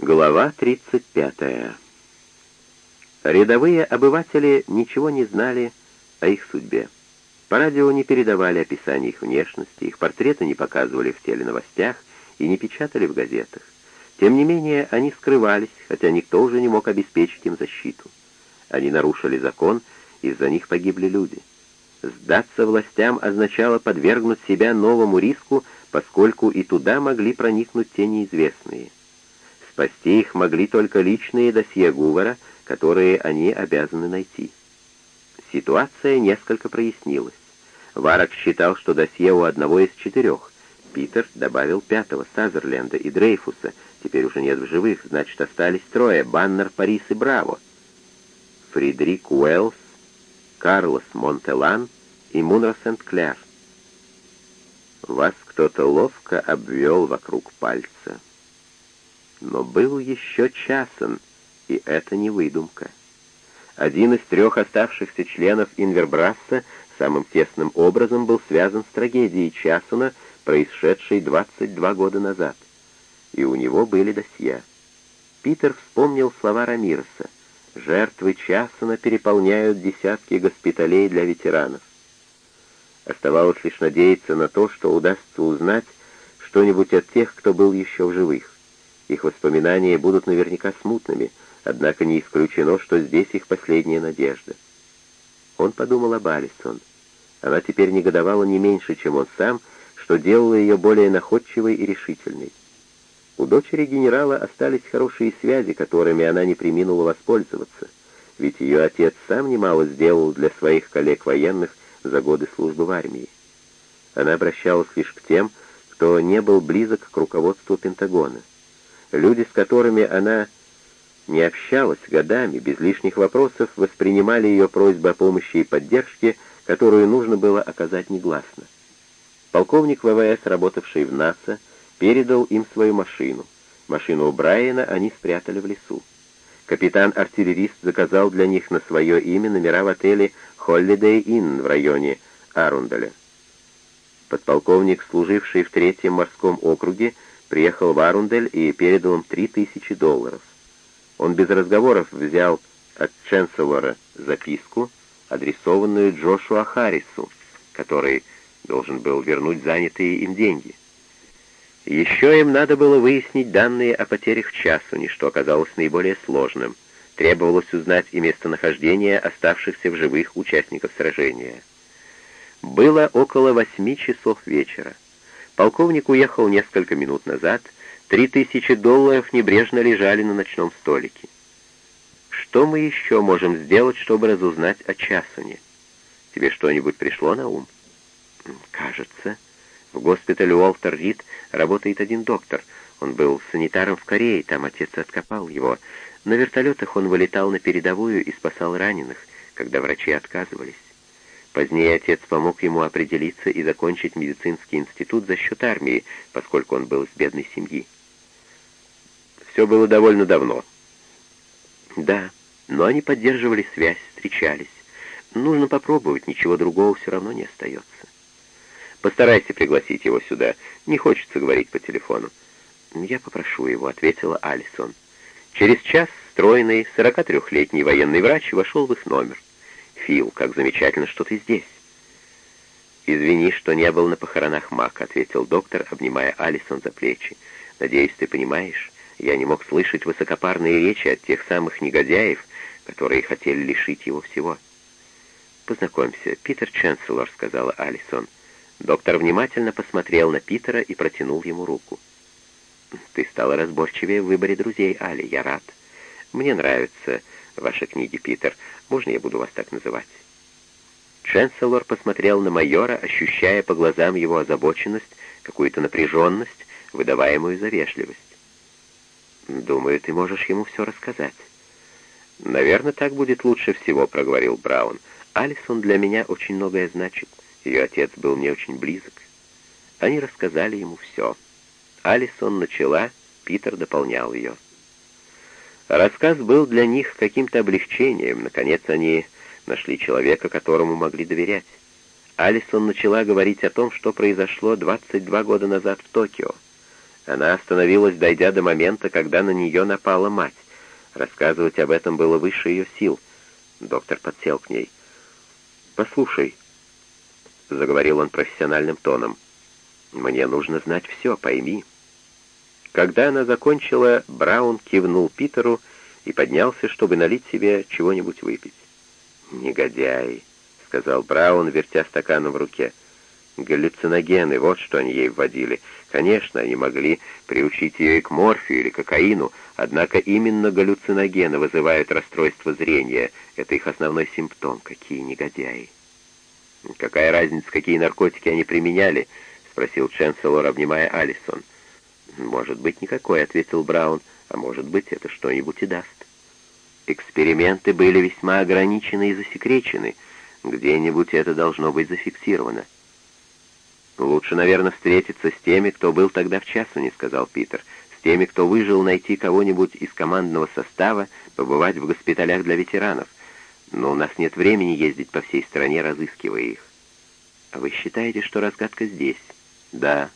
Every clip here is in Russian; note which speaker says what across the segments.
Speaker 1: Глава 35. Рядовые обыватели ничего не знали о их судьбе. По радио не передавали описание их внешности, их портреты не показывали в теленовостях и не печатали в газетах. Тем не менее, они скрывались, хотя никто уже не мог обеспечить им защиту. Они нарушили закон, из-за них погибли люди. Сдаться властям означало подвергнуть себя новому риску, поскольку и туда могли проникнуть те неизвестные. Спасти их могли только личные досье Гувара, которые они обязаны найти. Ситуация несколько прояснилась. Варок считал, что досье у одного из четырех. Питер добавил пятого, Сазерленда и Дрейфуса. Теперь уже нет в живых, значит, остались трое — Баннер, Парис и Браво. Фридрик Уэллс, Карлос Монтелан и Мунро Сент-Кляр. Вас кто-то ловко обвел вокруг пальца. Но был еще Часон, и это не выдумка. Один из трех оставшихся членов Инвербрасса самым тесным образом был связан с трагедией Часона, происшедшей 22 года назад. И у него были досье. Питер вспомнил слова Рамиреса. «Жертвы Часона переполняют десятки госпиталей для ветеранов». Оставалось лишь надеяться на то, что удастся узнать что-нибудь от тех, кто был еще в живых. Их воспоминания будут наверняка смутными, однако не исключено, что здесь их последняя надежда. Он подумал об Алисон. Она теперь негодовала не меньше, чем он сам, что делало ее более находчивой и решительной. У дочери генерала остались хорошие связи, которыми она не приминула воспользоваться, ведь ее отец сам немало сделал для своих коллег военных за годы службы в армии. Она обращалась лишь к тем, кто не был близок к руководству Пентагона. Люди, с которыми она не общалась годами, без лишних вопросов воспринимали ее просьбы о помощи и поддержке, которую нужно было оказать негласно. Полковник ВВС, работавший в НАСА, передал им свою машину. Машину Брайана они спрятали в лесу. Капитан-артиллерист заказал для них на свое имя номера в отеле «Холлидей Инн» в районе Арундаля. Подполковник, служивший в третьем морском округе, приехал в Арундель и передал им три тысячи долларов. Он без разговоров взял от Ченселора записку, адресованную Джошуа Харрису, который должен был вернуть занятые им деньги. Еще им надо было выяснить данные о потерях Часуни, что оказалось наиболее сложным. Требовалось узнать и местонахождение оставшихся в живых участников сражения. Было около восьми часов вечера. Полковник уехал несколько минут назад, три тысячи долларов небрежно лежали на ночном столике. Что мы еще можем сделать, чтобы разузнать о Часуне? Тебе что-нибудь пришло на ум? Кажется. В госпитале Уолтер Рид работает один доктор. Он был санитаром в Корее, там отец откопал его. На вертолетах он вылетал на передовую и спасал раненых, когда врачи отказывались. Позднее отец помог ему определиться и закончить медицинский институт за счет армии, поскольку он был из бедной семьи. Все было довольно давно. Да, но они поддерживали связь, встречались. Нужно попробовать, ничего другого все равно не остается. Постарайся пригласить его сюда. Не хочется говорить по телефону. Я попрошу его, ответила Алисон. Через час стройный, 43-летний военный врач вошел в их номер. Фил, как замечательно, что ты здесь». «Извини, что не был на похоронах Мак», — ответил доктор, обнимая Алисон за плечи. «Надеюсь, ты понимаешь, я не мог слышать высокопарные речи от тех самых негодяев, которые хотели лишить его всего». «Познакомься, Питер Ченселор», — сказала Алисон. Доктор внимательно посмотрел на Питера и протянул ему руку. «Ты стала разборчивее в выборе друзей, Али, я рад. Мне нравятся ваши книги, Питер. Можно я буду вас так называть?» Ченселор посмотрел на майора, ощущая по глазам его озабоченность, какую-то напряженность, выдаваемую за вежливость. «Думаю, ты можешь ему все рассказать». «Наверное, так будет лучше всего», — проговорил Браун. «Алисон для меня очень многое значит. Ее отец был мне очень близок». Они рассказали ему все. Алисон начала, Питер дополнял ее. Рассказ был для них каким-то облегчением. Наконец они нашли человека, которому могли доверять. Алисон начала говорить о том, что произошло 22 года назад в Токио. Она остановилась, дойдя до момента, когда на нее напала мать. Рассказывать об этом было выше ее сил. Доктор подсел к ней. «Послушай», — заговорил он профессиональным тоном, — «мне нужно знать все, пойми». Когда она закончила, Браун кивнул Питеру и поднялся, чтобы налить себе чего-нибудь выпить. «Негодяй», — сказал Браун, вертя стаканом в руке. «Галлюциногены, вот что они ей вводили. Конечно, они могли приучить ее и к морфию или кокаину, однако именно галлюциногены вызывают расстройство зрения. Это их основной симптом. Какие негодяи!» «Какая разница, какие наркотики они применяли?» — спросил Ченселор, обнимая Алисон. «Может быть, никакой», — ответил Браун, — «а может быть, это что-нибудь и даст». Эксперименты были весьма ограничены и засекречены. Где-нибудь это должно быть зафиксировано. «Лучше, наверное, встретиться с теми, кто был тогда в Часуне», — сказал Питер. «С теми, кто выжил, найти кого-нибудь из командного состава, побывать в госпиталях для ветеранов. Но у нас нет времени ездить по всей стране, разыскивая их». «А вы считаете, что разгадка здесь?» «Да»,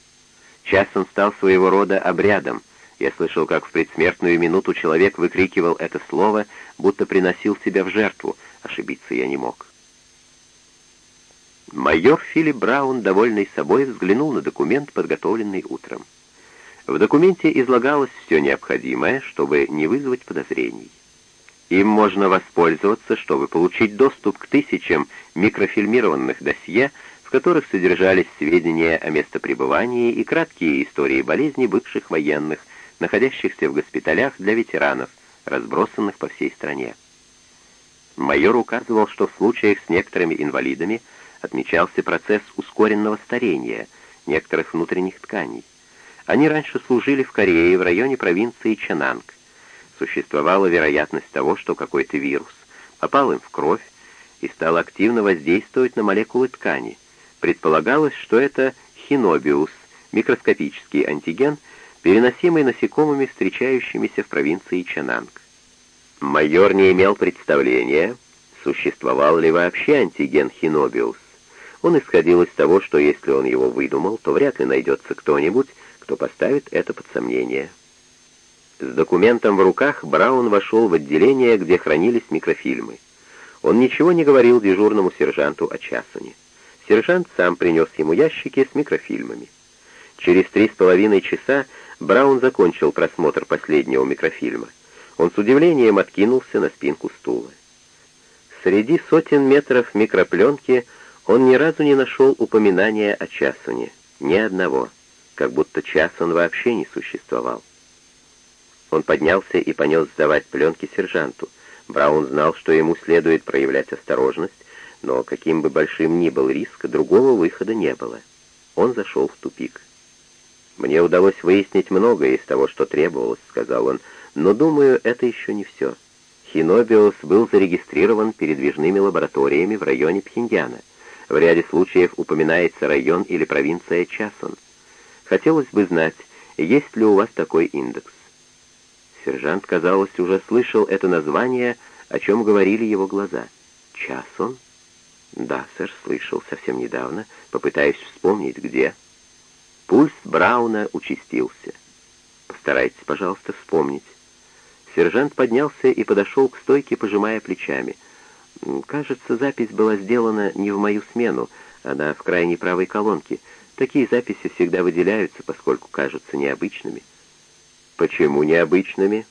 Speaker 1: Час он стал своего рода обрядом. Я слышал, как в предсмертную минуту человек выкрикивал это слово, будто приносил себя в жертву. Ошибиться я не мог. Майор Филипп Браун, довольный собой, взглянул на документ, подготовленный утром. В документе излагалось все необходимое, чтобы не вызвать подозрений. Им можно воспользоваться, чтобы получить доступ к тысячам микрофильмированных досье, которых содержались сведения о местопребывании и краткие истории болезней бывших военных, находящихся в госпиталях для ветеранов, разбросанных по всей стране. Майор указывал, что в случаях с некоторыми инвалидами отмечался процесс ускоренного старения некоторых внутренних тканей. Они раньше служили в Корее, в районе провинции Чананг. Существовала вероятность того, что какой-то вирус попал им в кровь и стал активно воздействовать на молекулы ткани, Предполагалось, что это хинобиус, микроскопический антиген, переносимый насекомыми, встречающимися в провинции Чананг. Майор не имел представления, существовал ли вообще антиген хинобиус. Он исходил из того, что если он его выдумал, то вряд ли найдется кто-нибудь, кто поставит это под сомнение. С документом в руках Браун вошел в отделение, где хранились микрофильмы. Он ничего не говорил дежурному сержанту о Часуне. Сержант сам принес ему ящики с микрофильмами. Через три с половиной часа Браун закончил просмотр последнего микрофильма. Он с удивлением откинулся на спинку стула. Среди сотен метров микропленки он ни разу не нашел упоминания о Часуне, ни одного, как будто Часон вообще не существовал. Он поднялся и понес сдавать пленки сержанту. Браун знал, что ему следует проявлять осторожность, но каким бы большим ни был риск, другого выхода не было. Он зашел в тупик. «Мне удалось выяснить многое из того, что требовалось», — сказал он, — «но, думаю, это еще не все. Хинобиос был зарегистрирован передвижными лабораториями в районе Пхеньяна. В ряде случаев упоминается район или провинция Часон. Хотелось бы знать, есть ли у вас такой индекс?» Сержант, казалось, уже слышал это название, о чем говорили его глаза. «Часон?» «Да, сэр, слышал совсем недавно. Попытаюсь вспомнить, где». Пульс Брауна участился. «Постарайтесь, пожалуйста, вспомнить». Сержант поднялся и подошел к стойке, пожимая плечами. «Кажется, запись была сделана не в мою смену, она в крайней правой колонке. Такие записи всегда выделяются, поскольку кажутся необычными». «Почему необычными?»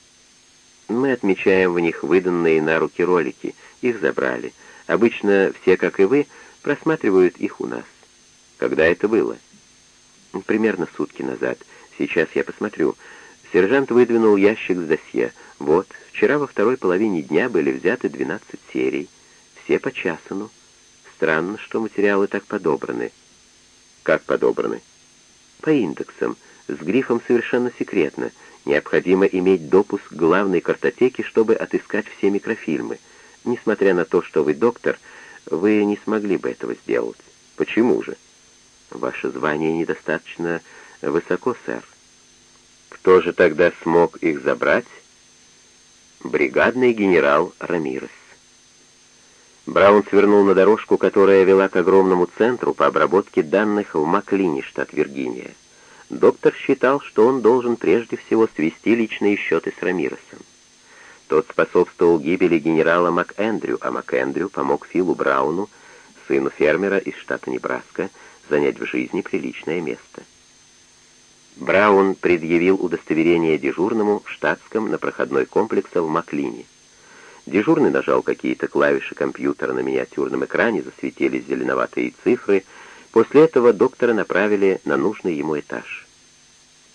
Speaker 1: «Мы отмечаем в них выданные на руки ролики. Их забрали». Обычно все, как и вы, просматривают их у нас. Когда это было? Примерно сутки назад. Сейчас я посмотрю. Сержант выдвинул ящик с досье. Вот, вчера во второй половине дня были взяты 12 серий. Все по часану. Странно, что материалы так подобраны. Как подобраны? По индексам. С грифом совершенно секретно. Необходимо иметь допуск к главной картотеке, чтобы отыскать все микрофильмы. Несмотря на то, что вы доктор, вы не смогли бы этого сделать. Почему же? Ваше звание недостаточно высоко, сэр. Кто же тогда смог их забрать? Бригадный генерал Рамирес. Браун свернул на дорожку, которая вела к огромному центру по обработке данных в Маклине, штат Виргиния. Доктор считал, что он должен прежде всего свести личные счеты с Рамиросом. Тот способствовал гибели генерала МакЭндрю, а МакЭндрю помог Филу Брауну, сыну фермера из штата Небраска, занять в жизни приличное место. Браун предъявил удостоверение дежурному в штатском на проходной комплекса в Маклине. Дежурный нажал какие-то клавиши компьютера на миниатюрном экране, засветились зеленоватые цифры. После этого доктора направили на нужный ему этаж.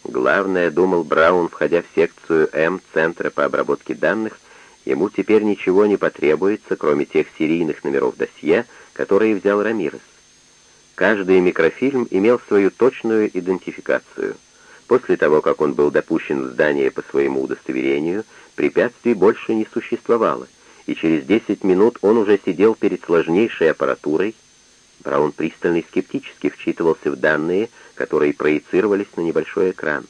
Speaker 1: Главное, думал Браун, входя в секцию М Центра по обработке данных, ему теперь ничего не потребуется, кроме тех серийных номеров досье, которые взял Рамирес. Каждый микрофильм имел свою точную идентификацию. После того, как он был допущен в здание по своему удостоверению, препятствий больше не существовало, и через 10 минут он уже сидел перед сложнейшей аппаратурой. Браун пристально и скептически вчитывался в данные, которые проецировались на небольшой экран.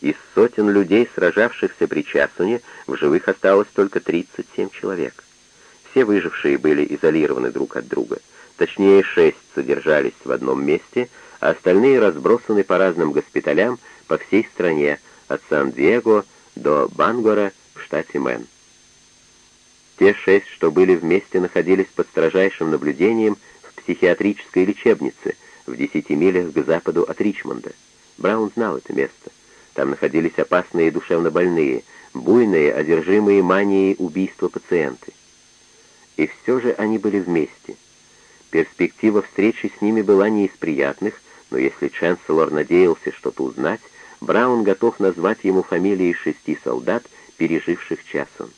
Speaker 1: Из сотен людей, сражавшихся при Часуне, в живых осталось только 37 человек. Все выжившие были изолированы друг от друга. Точнее, шесть содержались в одном месте, а остальные разбросаны по разным госпиталям по всей стране, от Сан-Диего до Бангора в штате Мэн. Те шесть, что были вместе, находились под строжайшим наблюдением в психиатрической лечебнице в десяти милях к западу от Ричмонда. Браун знал это место. Там находились опасные душевно больные, буйные, одержимые манией убийства пациенты. И все же они были вместе. Перспектива встречи с ними была не из приятных, но если Ченселор надеялся что-то узнать, Браун готов назвать ему фамилии шести солдат, переживших часом.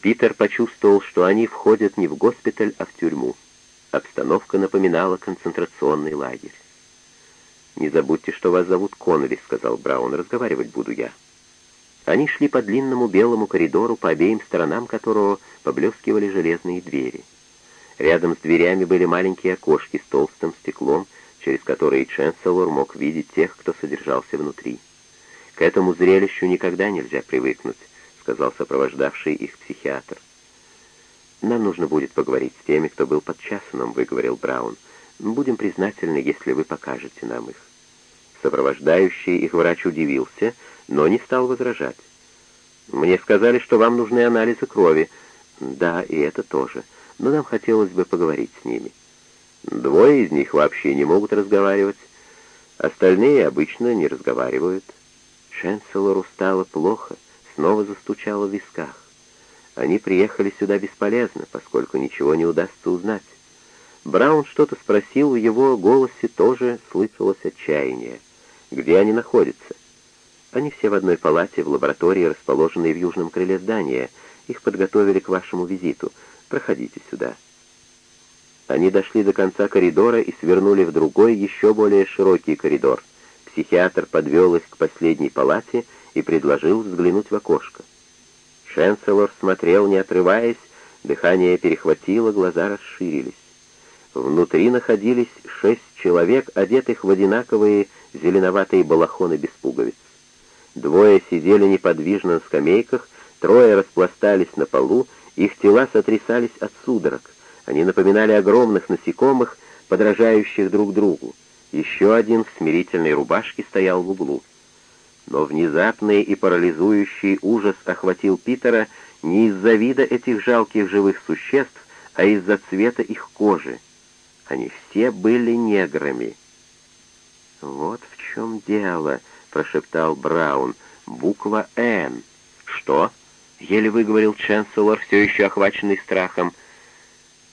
Speaker 1: Питер почувствовал, что они входят не в госпиталь, а в тюрьму. Обстановка напоминала концентрационный лагерь. «Не забудьте, что вас зовут Коннелли», — сказал Браун, — «разговаривать буду я». Они шли по длинному белому коридору, по обеим сторонам которого поблескивали железные двери. Рядом с дверями были маленькие окошки с толстым стеклом, через которые Ченселор мог видеть тех, кто содержался внутри. «К этому зрелищу никогда нельзя привыкнуть», — сказал сопровождавший их психиатр. «Нам нужно будет поговорить с теми, кто был под Часоном», — выговорил Браун. «Будем признательны, если вы покажете нам их». Сопровождающий их врач удивился, но не стал возражать. «Мне сказали, что вам нужны анализы крови». «Да, и это тоже. Но нам хотелось бы поговорить с ними». Двое из них вообще не могут разговаривать. Остальные обычно не разговаривают. Шенселору стало плохо, снова застучало в висках. Они приехали сюда бесполезно, поскольку ничего не удастся узнать. Браун что-то спросил, в его голосе тоже слышалось отчаяние. Где они находятся? Они все в одной палате в лаборатории, расположенной в южном крыле здания. Их подготовили к вашему визиту. Проходите сюда. Они дошли до конца коридора и свернули в другой, еще более широкий коридор. Психиатр подвел их к последней палате и предложил взглянуть в окошко. Шенселор смотрел, не отрываясь, дыхание перехватило, глаза расширились. Внутри находились шесть человек, одетых в одинаковые зеленоватые балахоны без пуговиц. Двое сидели неподвижно на скамейках, трое распластались на полу, их тела сотрясались от судорог. Они напоминали огромных насекомых, подражающих друг другу. Еще один в смирительной рубашке стоял в углу. Но внезапный и парализующий ужас охватил Питера не из-за вида этих жалких живых существ, а из-за цвета их кожи. Они все были неграми. «Вот в чем дело», — прошептал Браун. «Буква «Н». «Что?» — еле выговорил Ченселор, все еще охваченный страхом.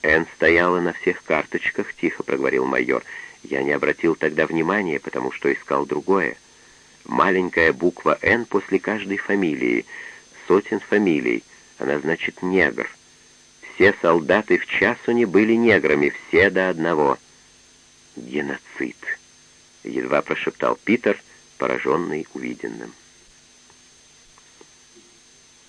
Speaker 1: «Н стояла на всех карточках», — тихо проговорил майор. «Я не обратил тогда внимания, потому что искал другое. Маленькая буква «Н» после каждой фамилии. Сотен фамилий. Она значит «негр». Все солдаты в Часуне были неграми, все до одного. «Геноцид», — едва прошептал Питер, пораженный увиденным.